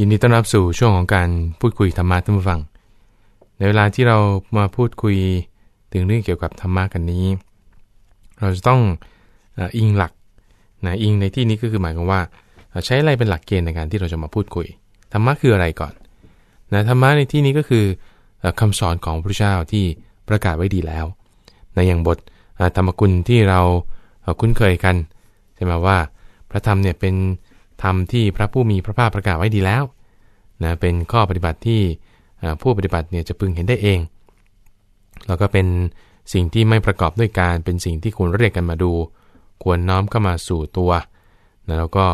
ยินดีต้อนรับสู่ช่วงของการพูดคุยธรรมะท่านผู้ฟัง ในเวลาที่เรามาพูดคุยถึงเรื่องเกี่ยวกับธรรมะกันนี้ เราจะต้องอิงหลักนะอิงในที่นี้ก็คือหมายความว่า ใช้อะไรเป็นหลักเกณฑ์ในการที่เราจะมาพูดคุยธรรมะคืออะไรก่อนนะธรรมะในที่นี้ก็คือคำสอนของพระเจ้าที่ประกาศไว้ดีแล้วในอย่างบทธรรมกุลที่เราคุ้นเคยกันใช่ไหมว่าพระธรรมเนี่ยเป็น ธรรมที่พระผู้มีพระภาคประกาศไว้ดีแล้วนะเป็นข้อปฏิบัติที่ผู้ปฏิบัติเนี่ยจะพึงเห็นได้เอง แล้วก็เป็นสิ่งที่ไม่ประกอบด้วยการเป็นสิ่งที่ควรเรียกกันมาดู ควรน้อมเข้ามาสู่ตัวนะแล้วก็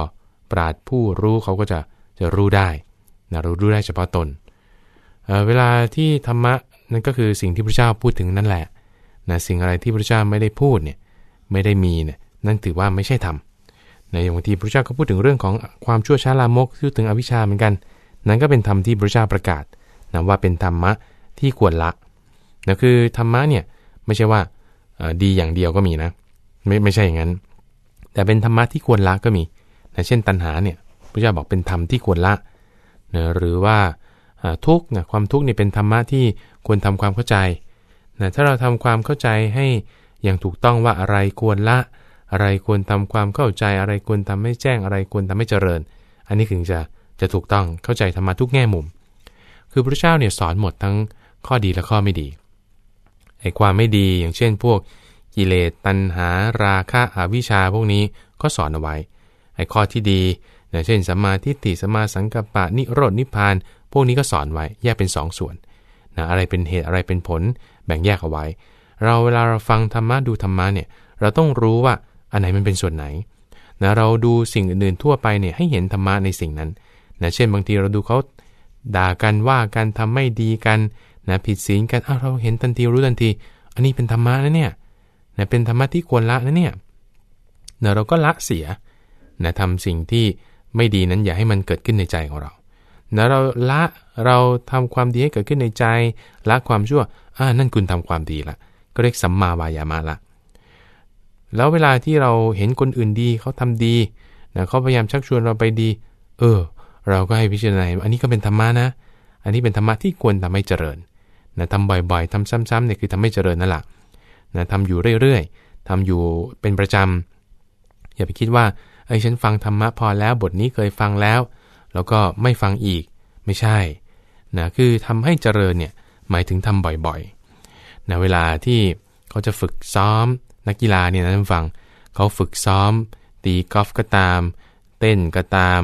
ปราดผู้รู้เขาก็จะจะรู้ได้นะรู้รู้ได้เฉพาะตนเเวลาที่ธรรมะนั่นก็คือสิ่งที่พระเจ้าพูดถึงนั่นแหละนะสิ่งอะไรที่พระเจ้าไม่ได้พูดเนี่ยไม่ได้มีเนี่ยนั่นถือว่าไม่ใช่ธรรม ในบางทีพระเจ้าก็พูดถึงเรื่องของความชั่วช้าลามกพูดถึงอวิชชาเหมือนกัน นั่นก็เป็นธรรมที่พระเจ้าประกาศนะว่าเป็นธรรมะที่ควรละนะคือธรรมะเนี่ยไม่ใช่ว่าดีอย่างเดียวก็มีนะ ไม่ไม่ใช่อย่างนั้น แต่เป็นธรรมะที่ควรละก็มีนะเช่นตัณหาเนี่ยพระเจ้าบอกเป็นธรรมที่ควรละนะหรือว่าทุกข์นะความทุกข์นี่เป็นธรรมะที่ควรทำความเข้าใจนะถ้าเราทำความเข้าใจให้อย่างถูกต้องว่าอะไรควรละ อะไรควรทำความเข้าใจอะไรควรทำให้แจ้งอะไรควรทำให้เจริญ อันนี้ถึงจะจะถูกต้องเข้าใจธรรมะทุกแง่มุม คือพระเจ้าเนี่ยสอนหมดทั้งข้อดีและข้อไม่ดีไอ้ความไม่ดีอย่างเช่น พวกกิเลสตัณหาราคะอวิชชาพวกนี้ก็สอนเอาไว้ไอ้ข้อที่ดีอย่างเช่นสัมมาทิฏฐิสัมมาสังกัปปะนิโรดนิพพาน พวกนี้ก็สอนไว้แยกเป็น2สส่วนนะอะไรเป็นเหตุอะไรเป็นผล แบ่งแยกเอาไว้ เราเวลาเราฟังธรรมะดูธรรมะเนี่ยเราต้องรู้ว่า อันไหนมันเป็นส่วนไหนนะเราดูสิ่งอื่นๆทั่วไปเนี่ยให้เห็นธรรมะในสิ่งนั้นนะเช่นบางทีเราดูเขาด่ากันว่ากันทำไม่ดีกันนะผิดศีลกันอ้าวเราเห็นทันทีรู้ทันที อันนี้เป็นธรรมะนะเนี่ยนะเป็นธรรมะที่ควรละนะเนี่ยนะเราก็ละเสียนะทำสิ่งที่ไม่ดีนั้นอย่าให้มันเกิดขึ้นในใจของเรานะเราละเราทำความดีให้เกิดขึ้นในใจ ละความชั่วอ่านั่นคุณทำความดีละก็เรียกสัมมาวายามะละ แล้วเวลาที่เราเห็นคนอื่นดีเขาทำดีนะเขาพยายามชักชวนเราไปดี เออ เราก็ให้พิจารณาอันนี้ก็เป็นธรรมะนะ อันนี้เป็นธรรมะที่ควรทำให้เจริญนะทำบ่อยๆทำซ้ำๆเนี่ยคือทำให้เจริญนั่นแหละนะทำอยู่เรื่อยๆทำอยู่เป็นประจำอย่าไปคิดว่าไอ้ฉันฟังธรรมะพอแล้วบทนี้เคยฟังแล้ว แล้วก็ไม่ฟังอีกไม่ใช่นะคือทำให้เจริญเนี่ยหมายถึงทำบ่อยๆนะเวลาที่เขาจะฝึกซ้อม นักกีฬาเนี่ยนะท่านฟังเขาฝึกซ้อม ตีกอล์ฟก็ตาม เต้นก็ตาม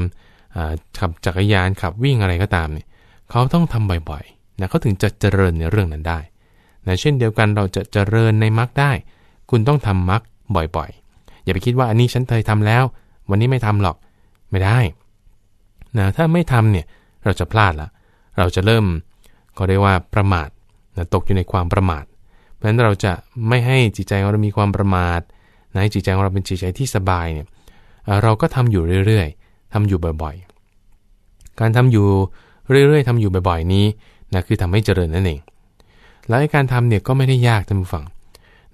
ขับจักรยานขับวิ่งอะไรก็ตามเนี่ยเขาต้องทำบ่อยๆนะเขาถึงจะเจริญในเรื่องนั้นได้นะเช่นเดียวกันเราจะเจริญในมรรคได้ คุณต้องทำมรรคบ่อยๆ อย่าไปคิดว่าอันนี้ฉันเคยทำแล้ว วันนี้ไม่ทำหรอกไม่ได้นะถ้าไม่ทำเนี่ยเราจะพลาดละเราจะเริ่มก็เรียกว่าประมาทนะตกอยู่ในความประมาท เพราะฉะนั้นเราจะไม่ให้จิตใจของเรามีความประมาทนะให้จิตใจของเราเป็นจิตใจที่สบายเนี่ยเราก็ทำอยู่เรื่อยๆทำอยู่บ่อยๆ การทำอยู่เรื่อยๆทำอยู่บ่อยๆนี้นะคือทำให้เจริญนั่นเอง แล้วการทำเนี่ยก็ไม่ได้ยากท่านผู้ฟัง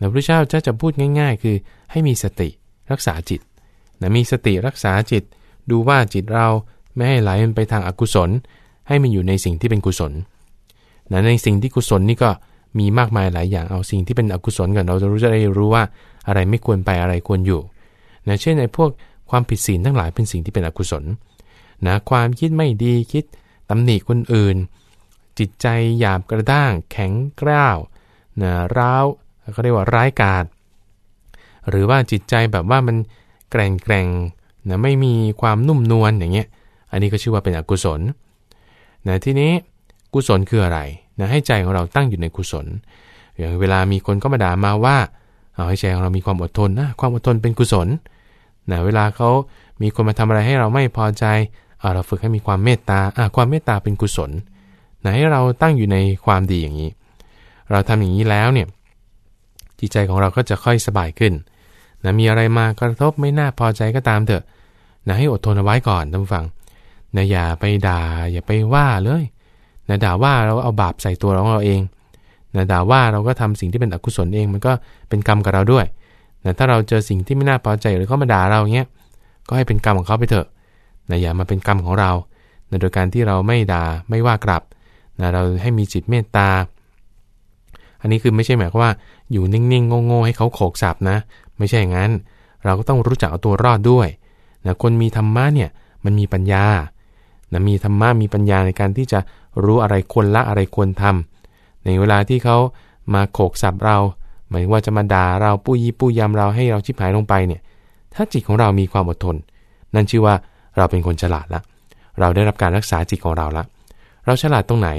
นะพระเจ้าจะจะพูดง่าย ๆ คือให้มีสติรักษาจิตนะมีสติรักษาจิต ดูว่าจิตเราไม่ให้ไหลมันไปทางอากุศล ให้มันอยู่ในสิ่งที่เป็นกุศลนะในสิ่งที่กุศลนี่ก็ มีมากมายหลายอย่างเอาสิ่งที่เป็นอกุศลก่อนเราจะรู้จะได้รู้ว่าอะไรไม่ควรไปอะไรควรอยู่นะเช่นในพวกความผิดศีลทั้งหลายเป็นสิ่งที่เป็นอกุศลนะความคิดไม่ดีคิดตำหนิคนอื่น จิตใจหยาบกระด้าง แข็งกร้าวนะร้าวเขาเรียกว่าร้ายกาจหรือว่าจิตใจแบบว่ามันแกร่งแกร่งนะไม่มีความนุ่มนวลอย่างเงี้ย อันนี้ก็ชื่อว่าเป็นอกุศลนะทีนี้กุศลคืออะไร นะให้ใจของเราตั้งอยู่ในกุศล อย่างเวลามีคนก็มาด่ามาว่าเอาให้ใจของเรามีความอดทนนะความอดทนเป็นกุศลนะเวลาเขามีคนมาทำอะไรให้เราไม่พอใจเอาเราฝึกให้มีความเมตตาอ่าความเมตตาเป็นกุศลนะให้เราตั้งอยู่ในความดีอย่างนี้ เราทำอย่างนี้แล้วเนี่ยจิตใจของเราก็จะค่อยสบายขึ้นนะมีอะไรมากระทบไม่น่าพอใจก็ตามเถอะนะให้อดทนเอาไว้ก่อนท่านฟังนะอย่าไปด่าอย่าไปว่าเลย นะด่าว่าเราเอาบาปใส่ตัวของเราเองนะด่าว่าเราก็ทำสิ่งที่เป็นอกุศลเองมันก็เป็นกรรมกับเราด้วยนะถ้าเราเจอสิ่งที่ไม่น่าพอใจหรือเขามาด่าเราเงี้ยก็ให้เป็นกรรมของเขาไปเถอะนะอย่ามาเป็นกรรมของเรานะโดยการที่เราไม่ด่าไม่ว่ากลับนะเราให้มีจิตเมตตา อันนี้คือไม่ใช่หมายความว่าอยู่นิ่งๆโง่ๆให้เขาโขกสับนะ ไม่ใช่อย่างนั้น เราก็ต้องรู้จักเอาตัวรอดด้วยนะคนมีธรรมะเนี่ยมันมีปัญญานะมีธรรมะมีปัญญาในการที่จะ รู้อะไรควรละอะไรควรทำในเวลาที่เขามาโขกสับเรา หมายว่าจะมาด่าเราปุ้ยปุ้ยยำเราให้เราชิบหายลงไปเนี่ย ถ้าจิตของเรามีความอดทน นั่นชื่อว่าเราเป็นคนฉลาดละ เราได้รับการรักษาจิตของเราละ เราฉลาดตรงไหน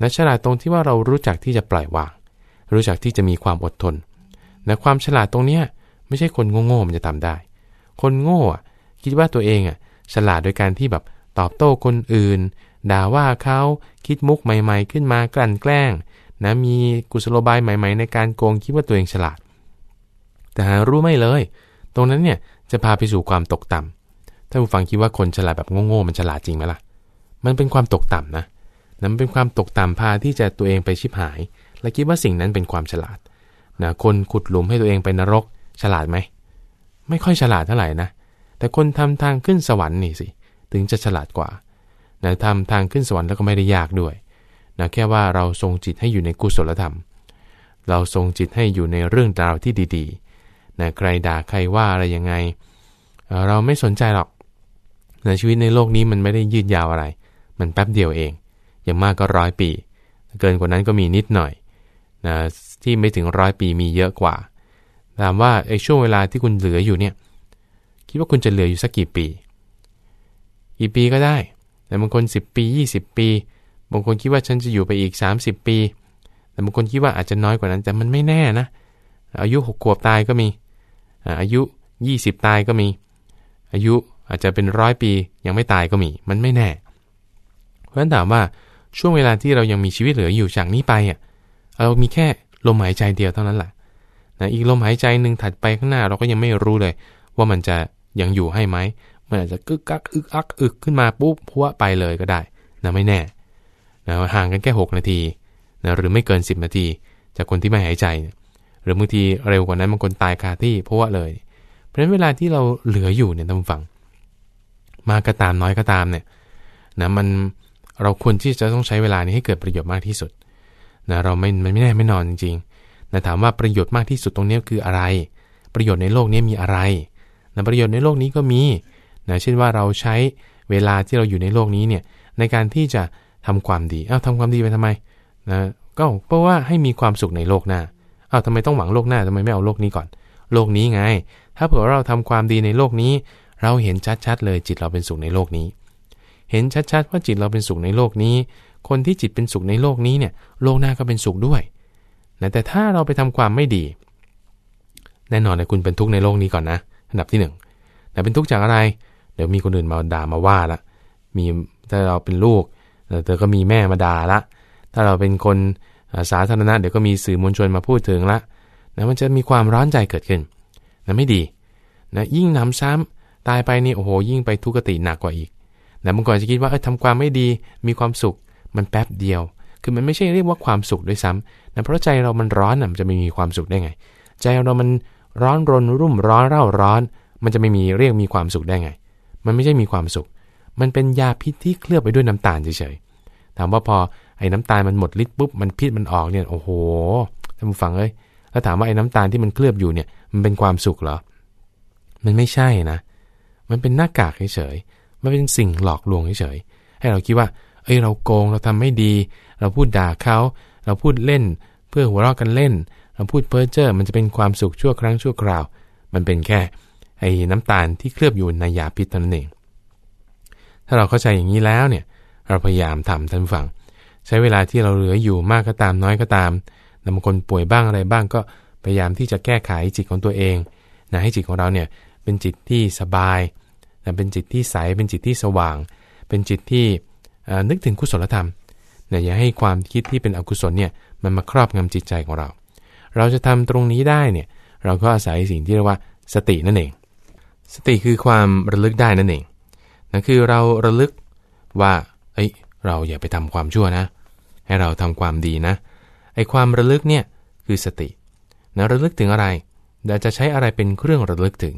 นะฉลาดตรงที่ว่าเรารู้จักที่จะปล่อยวาง รู้จักที่จะมีความอดทนนะความฉลาดตรงเนี้ยไม่ใช่คนโง่ๆมันจะทำได้ คนโง่คิดว่าตัวเองอะฉลาดโดยการที่แบบตอบโต้คนอื่น ด่าว่าเขาคิดมุกใหม่ ๆ ขึ้นมากลั่นแกล้งนะมีกุศโลบายใหม่ ๆ ในการโกงคิดว่าตัวเองฉลาด แต่หารู้ไม่เลย ตรงนั้นเนี่ยจะพาไปสู่ความตกต่ำถ้าผู้ฟังคิดว่าคนฉลาดแบบโง่ๆมันฉลาดจริงไหมล่ะ มันเป็นความตกต่ำนะนั่นเป็นความตกต่ำพาที่จะตัวเองไปชิบหาย และคิดว่าสิ่งนั้นเป็นความฉลาดนะคนขุดหลุมให้ตัวเองไปนรกฉลาดไหมไม่ค่อยฉลาดเท่าไหร่นะแต่คนทำทางขึ้นสวรรค์นี่สิถึงจะฉลาดกว่า นะทำทางขึ้นสวรรค์แล้วก็ไม่ได้ยากด้วยนะแค่ว่าเราทรงจิตให้อยู่ในกุศลธรรม เราทรงจิตให้อยู่ในเรื่องราวที่ดีๆนะใครด่าใครว่าอะไรยังไง เราไม่สนใจหรอกนะชีวิตในโลกนี้มันไม่ได้ยืดยาวอะไร มันแป๊บเดียวเอง อย่างมากก็ร้อยปี เกินกว่านั้นก็มีนิดหน่อยนะที่ไม่ถึงร้อยปีมีเยอะกว่า ถามว่าไอ้ช่วงเวลาที่คุณเหลืออยู่เนี่ย คิดว่าคุณจะเหลืออยู่สักกี่ปี กี่ปีก็ได้ แต่บางคน 10 ปี 20 ปี บางคนคิดว่าฉันจะอยู่ไปอีก 30 ปี แต่บางคนคิดว่าอาจจะน้อยกว่านั้น แต่มันไม่แน่นะ อายุ 6 ขวบตายก็มี อายุ 20 ตายก็มี อายุอาจจะเป็นร้อยปียังไม่ตายก็มี มันไม่แน่ เพราะฉะนั้นถามว่าช่วงเวลาที่เรายังมีชีวิตเหลืออยู่จากนี้ไปอะ เรามีแค่ลมหายใจเดียวเท่านั้นแหละนะอีกลมหายใจหนึ่งถัดไปข้างหน้าเราก็ยังไม่รู้เลย ว่ามันจะยังอยู่ให้ไหม มันอาจจะกึกกักอึกอักอึกขึ้นมาปุ๊บพัวไปเลยก็ได้นะไม่แน่นะห่างกันแค่ 6 นาทีนะหรือไม่เกิน 10 นาที จากคนที่ไม่หายใจ หรือบางทีเร็วกว่านั้นบางคนตายคาที่เพราะว่าเลย เพราะฉะนั้นเวลาที่เราเหลืออยู่เนี่ยท่านฟัง มากก็ตามน้อยก็ตามเนี่ยนะมันเราควรที่จะต้องใช้เวลานี้ให้เกิดประโยชน์มากที่สุดนะเราไม่มันไม่แน่ไม่นอนจริงๆนะถามว่าประโยชน์มากที่สุดตรงนี้คืออะไร ประโยชน์ในโลกนี้มีอะไรนะประโยชน์ในโลกนี้ก็มี นะเช่นว่าเราใช้เวลาที่เราอยู่ในโลกนี้เนี่ยในการที่จะทำความดี เอา้าทำความดีไปทำไมนะก็เพราะว่าให้มีความสุขในโลกหน้า เอา้าทำไมต้องหวังโลกหน้าทำไมไม่เอาโลกนี้ก่อน โลกนี้ไง ถ้าเผื่อเราทำความดีในโลกนี้ เราเห็นชัดๆเลยจิตเราเป็นสุขในโลกนี้ เห็นชัดๆว่าจิตเราเป็นสุขในโลกนี้ คนที่จิตเป็นสุขในโลกนี้เนี่ย โลกหน้าก็เป็นสุขด้วยนะแต่ถ้าเราไปทำความไม่ดี แน่นอนเลยคุณเป็นทุกข์ในโลกนี้ก่อนนะ อันดับที่หนึ่งแต่เป็นทุกข์จากอะไรเเดี๋ยวมีคนอื่นมาด่ามาว่าละมีถ้าเราเป็นลูกเธอก็มีแม่มาด่าละ ถ้าเราเป็นคนสาธารณะเดี๋ยวก็มีสื่อมวลชนมาพูดถึงละนะมันจะมีความร้อนใจเกิดขึ้นนะไม่ดีนะยิ่งนำซ้ำตายไปนี่โอ้โหยิ่งไปทุกขติหนักกว่าอีกนะบางคนจะคิดว่าเออทำความไม่ดีมีความสุขมันแป๊บเดียว คือมันไม่ใช่เรียกว่าความสุขด้วยซ้ำนะเพราะใจเรามันร้อนนะมันจะไม่มีความสุขได้ไง ใจเรามันร้อนรนรุ่มร้อนเร่าร้อน มันจะไม่มีเรียกมีความสุขได้ไง มันไม่ใช่มีความสุข มันเป็นยาพิษที่เคลือบไปด้วยน้ำตาลเฉยๆ ถามว่าพอไอ้น้ำตาลมันหมดฤทธิ์ปุ๊บ มันพิษมันออกเนี่ย โอ้โห ท่านผู้ฟังเอ้ย แล้วถามว่าไอ้น้ำตาลที่มันเคลือบอยู่เนี่ย มันเป็นความสุขเหรอ มันไม่ใช่นะ มันเป็นหน้ากากเฉยๆ มันเป็นสิ่งหลอกลวงเฉยๆ ให้เราคิดว่า เอ้ย เราโกง เราทำไม่ดี เราพูดด่าเขา เราพูดเล่น เพื่อหัวเราะกันเล่น เราพูดเพ้อเจ้อ มันจะเป็นความสุขชั่วครั้งชั่วคราว มันเป็นแค่ ไอ้น้ำตาลที่เคลือบอยู่ในยาพิษเท่านั้นเอง ถ้าเราเข้าใจอย่างนี้แล้วเนี่ย เราพยายามทำท่านฟัง ใช้เวลาที่เราเหลืออยู่มากก็ตามน้อยก็ตามบางคนป่วยบ้างอะไรบ้างก็พยายามที่จะแก้ไขจิตของตัวเองนะให้จิตของเราเนี่ยเป็นจิตที่สบายนะเป็นจิตที่ใส เป็นจิตที่สว่าง เป็นจิตที่นึกถึงกุศลธรรมนะอย่าให้ความคิดที่เป็นอกุศลเนี่ยมันมาครอบงำจิตใจของเรา เราจะทำตรงนี้ได้เนี่ยเราก็อาศัยสิ่งที่เรียกว่าสตินั่นเอง สติคือความระลึกได้นั่นเองนั่นคือเราระลึกว่าเอ้ยเราอย่าไปทำความชั่วนะ ให้เราทำความดีนะไอ้ความระลึกเนี่ยคือสตินะระลึกถึงอะไรเราจะใช้อะไรเป็นเครื่องระลึกถึง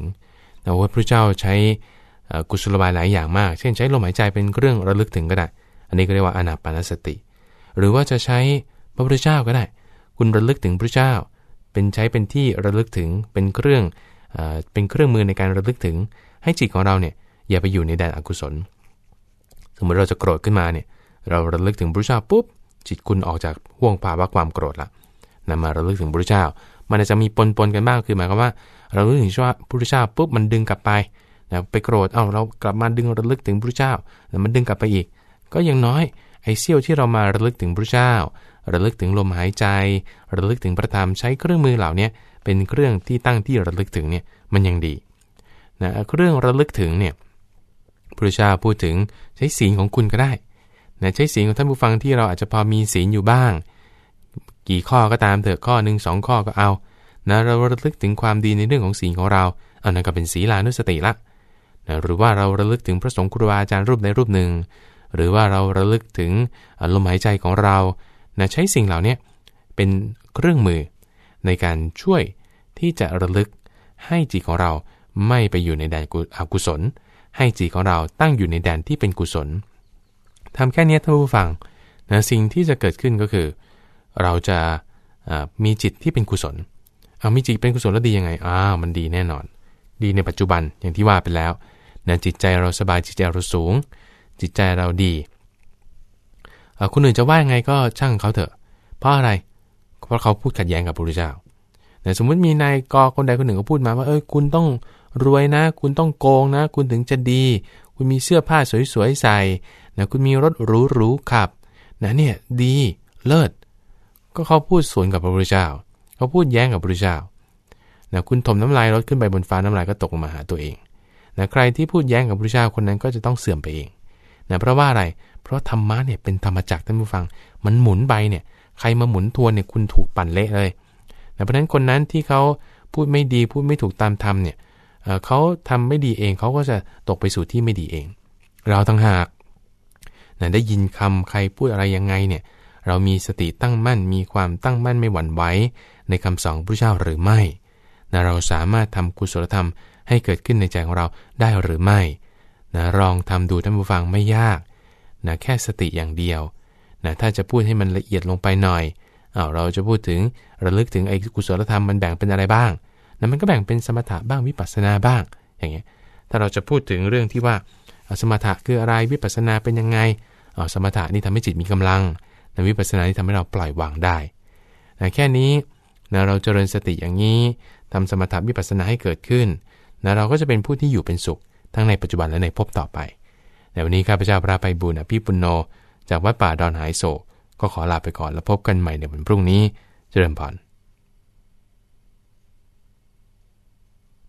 นะว่าพระเจ้าใช้กุศลบายหลายอย่างมาก เช่นใช้ลมหายใจเป็นเครื่องระลึกถึงก็ได้ อันนี้ก็เรียกว่าอนาปานสติ หรือว่าจะใช้พระพุทธเจ้าก็ได้ คุณระลึกถึงพระเจ้า เป็นใช้เป็นที่ระลึกถึงเป็นเครื่อง เป็นเครื่องมือในการระลึกถึงให้จิตของเราเนี่ยอย่าไปอยู่ในแดนอกุศล สมมติเราจะโกรธขึ้นมาเนี่ยเราระลึกถึงพระเจ้าปุ๊บ จิตคุณออกจากห่วงภาวะความโกรธละนำมาระลึกถึงพระเจ้า มันอาจจะมีปนปนกันบ้างคือหมายความว่า เราระลึกถึงว่าพระเจ้าปุ๊บมันดึงกลับไปนะไปโกรธเอ้าเรากลับมาดึงระลึกถึงพระเจ้าแล้วมันดึงกลับไปอีก ก็ยังน้อยไอ้เสี้ยวที่เรามาระลึกถึงพระเจ้า ระลึกถึงลมหายใจ ระลึกถึงพระธรรมใช้เครื่องมือเหล่านี้ เป็นเครื่องที่ตั้งที่ระลึกถึงเนี่ยมันยังดีนะเครื่องระลึกถึงเนี่ยพระเจ้าพูดถึงใช้ศีลของคุณก็ได้นะใช้ศีลของท่านผู้ฟังที่เราอาจจะพอมีศีลอยู่บ้าง กี่ข้อก็ตามเถอะข้อหนึ่งสองข้อก็เอานะเราระลึกถึงความดีในเรื่องของศีลของเราเอานั่นก็เป็นศีลานุสติละนะหรือว่าเราระลึกถึงพระสงฆ์ครูบาอาจารย์รูปในรูปหนึ่ง หรือว่าเราระลึกถึงลมหายใจของเรานะใช้สิ่งเหล่านี้เป็นเครื่องมือ ในการช่วยที่จะระลึกให้จิตของเราไม่ไปอยู่ในแดนอกุศล ให้จิตของเราตั้งอยู่ในแดนที่เป็นกุศลทำแค่นี้ท่านผู้ฟังนะสิ่งที่จะเกิดขึ้นก็คือ เราจะมีจิตที่เป็นกุศลเอามีจิตเป็นกุศลแล้วดียังไงอ้าวมันดีแน่นอน ดีในปัจจุบันอย่างที่ว่าไปแล้วนะจิตใจเราสบายจิตใจเราสูง จิตใจเราดีคุณอื่นจะว่ายังไงก็ช่างเขาเถอะ เพราะอะไร เพราะเขาพูดขัดแย้งกับพระพุทธเจ้าแต่สมมุติมีนายกคนใดคนหนึ่งก็พูดมาว่าเอ้ยคุณต้องรวยนะ คุณต้องโกงนะ คุณถึงจะดี คุณมีเสื้อผ้าสวยๆใส่นะคุณมีรถหรูๆขับนะเนี่ยดีเลิศ ก็เขาพูดสวนกับพระพุทธเจ้า เขาพูดแย้งกับพระพุทธเจ้านะคุณถมน้ำลายรถขึ้นไปบนฟ้าน้ำลายก็ตกลงมาหาตัวเองนะใครที่พูดแย้งกับพระพุทธเจ้าคนนั้นก็จะต้องเสื่อมไปเองนะเพราะว่าอะไร เพราะธรรมะเนี่ยเป็นธรรมจักรท่านผู้ฟัง มันหมุนไปเนี่ย ใครมาหมุนทวนเนี่ยคุณถูกปั่นเละเลยเพราะฉะนั้นคนนั้นที่เขาพูดไม่ดีพูดไม่ถูกตามธรรมเนี่ยเขาทำไม่ดีเองเขาก็จะตกไปสู่ที่ไม่ดีเอง เราทั้งหากนะได้ยินคำใครพูดอะไรยังไงเนี่ยเรามีสติตั้งมั่นมีความตั้งมั่นไม่หวั่นไหวในคำสอนพระเจ้าหรือไม่นะเราสามารถทำกุศลธรรมให้เกิดขึ้นในใจของเราได้หรือไม่นะลองทำดูท่านผู้ฟังไม่ยากนะแค่สติอย่างเดียว นะถ้าจะพูดให้มันละเอียดลงไปหน่อยเอาเราจะพูดถึงระลึกถึงไอ้กุศลธรรมมันแบ่งเป็นอะไรบ้างนะมันก็แบ่งเป็นสมถะบ้างวิปัสสนาบ้าง อย่างเงี้ย ถ้าเราจะพูดถึงเรื่องที่ว่าสมถะคืออะไรวิปัสสนาเป็นยังไงเอาสมถะนี่ทำให้จิตมีกำลังนะวิปัสสนานี่ทำให้เราปล่อยวางได้นะแค่นี้นะเราเจริญสติอย่างนี้ทำสมถะวิปัสสนาให้เกิดขึ้นนะเราก็จะเป็นผู้ที่อยู่เป็นสุข ทั้งในปัจจุบันและในภพต่อไปในวันนี้ข้าพเจ้าพระไปบุญอภิปุโน จากวัดป่าดอนหายโศกก็ขอลาไปก่อนแล้วพบกันใหม่ในวันพรุ่งนี้ เจริญพร